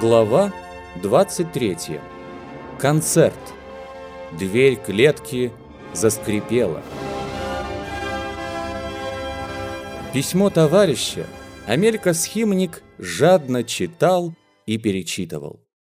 Глава 23. Концерт. Дверь клетки заскрипела. Письмо товарища Амелька Схимник жадно читал и перечитывал.